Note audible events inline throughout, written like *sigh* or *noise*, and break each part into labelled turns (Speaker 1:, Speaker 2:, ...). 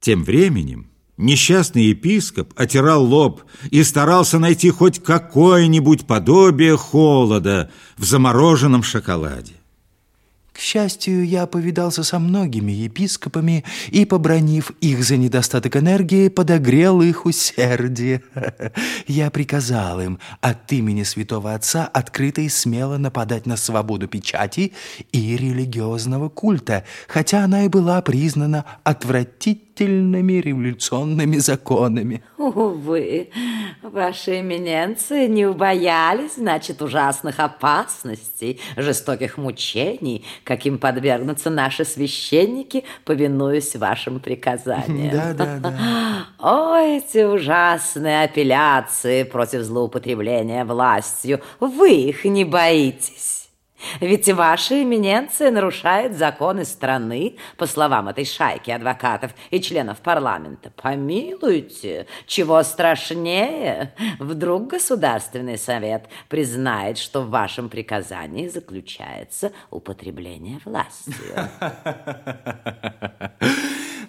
Speaker 1: Тем временем несчастный епископ отирал лоб и старался найти хоть какое-нибудь подобие холода в замороженном шоколаде.
Speaker 2: К счастью, я повидался со многими епископами и, побронив их за недостаток энергии, подогрел их усердие. *laughs* Я приказал им от имени святого отца открыто и смело нападать на свободу печати и религиозного культа, хотя она и была признана отвратительной удивительными революционными законами.
Speaker 3: Увы, ваши эминенции не убоялись, значит, ужасных опасностей, жестоких мучений, каким подвергнутся наши священники, повинуясь вашим приказаниям.
Speaker 2: Да, да, да. *laughs*
Speaker 3: О, эти ужасные апелляции против злоупотребления властью, вы их не боитесь? Ведь ваша имененция нарушает законы страны, по словам этой шайки адвокатов и членов парламента. Помилуйте, чего страшнее? Вдруг Государственный совет признает, что в вашем приказании заключается употребление власти. *laughs*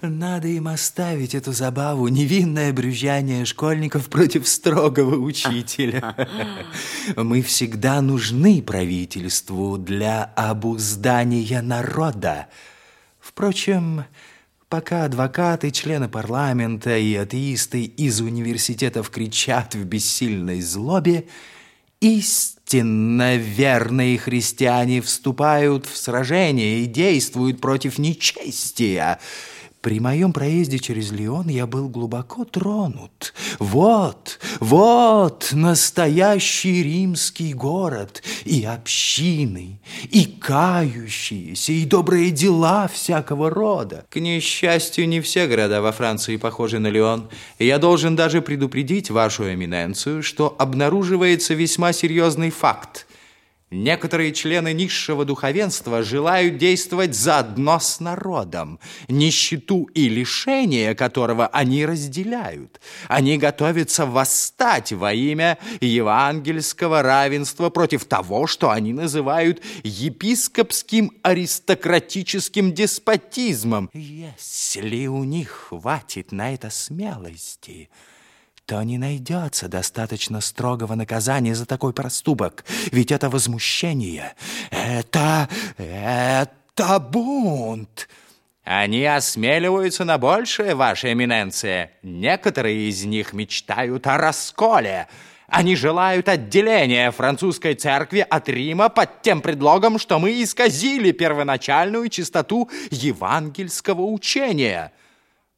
Speaker 2: Надо им оставить эту забаву, невинное брюзжание школьников против строгого учителя. *laughs* Мы всегда нужны правительству для обуздания народа. Впрочем, пока адвокаты, члены парламента и атеисты из университетов кричат в бессильной злобе, истинно верные христиане вступают в сражение и действуют против нечестия – при моем проезде через Лион я был глубоко тронут. Вот, вот настоящий римский город, и общины, и кающиеся, и добрые дела всякого рода. К несчастью, не все города во Франции похожи на Лион, я должен даже предупредить вашу эминенцию, что обнаруживается весьма серьезный факт – Некоторые члены низшего духовенства желают действовать заодно с народом, нищету и лишение которого они разделяют. Они готовятся восстать во имя евангельского равенства против того, что они называют епископским аристократическим деспотизмом. Если у них хватит на это смелости то не найдется достаточно строгого наказания за такой проступок. Ведь это возмущение, это... это бунт. Они осмеливаются на большее, ваша эминенция. Некоторые из них мечтают о расколе. Они желают отделения французской церкви от Рима под тем предлогом, что мы исказили первоначальную чистоту евангельского учения.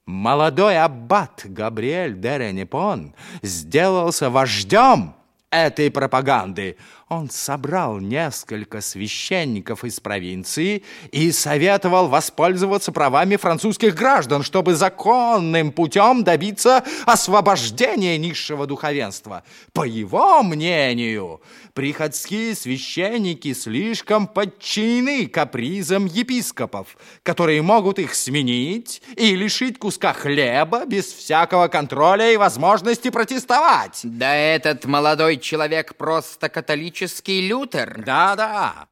Speaker 2: Молодой аббат Габриэль де Ренепон сделался вождем этой пропаганды. Он собрал несколько священников из провинции и советовал воспользоваться правами французских граждан, чтобы законным путем добиться освобождения низшего духовенства. По его мнению, приходские священники слишком подчинены капризам епископов, которые могут их сменить и лишить куска хлеба без всякого контроля и возможности протестовать.
Speaker 4: Да этот молодой человек просто католический Лютер.
Speaker 1: Да-да.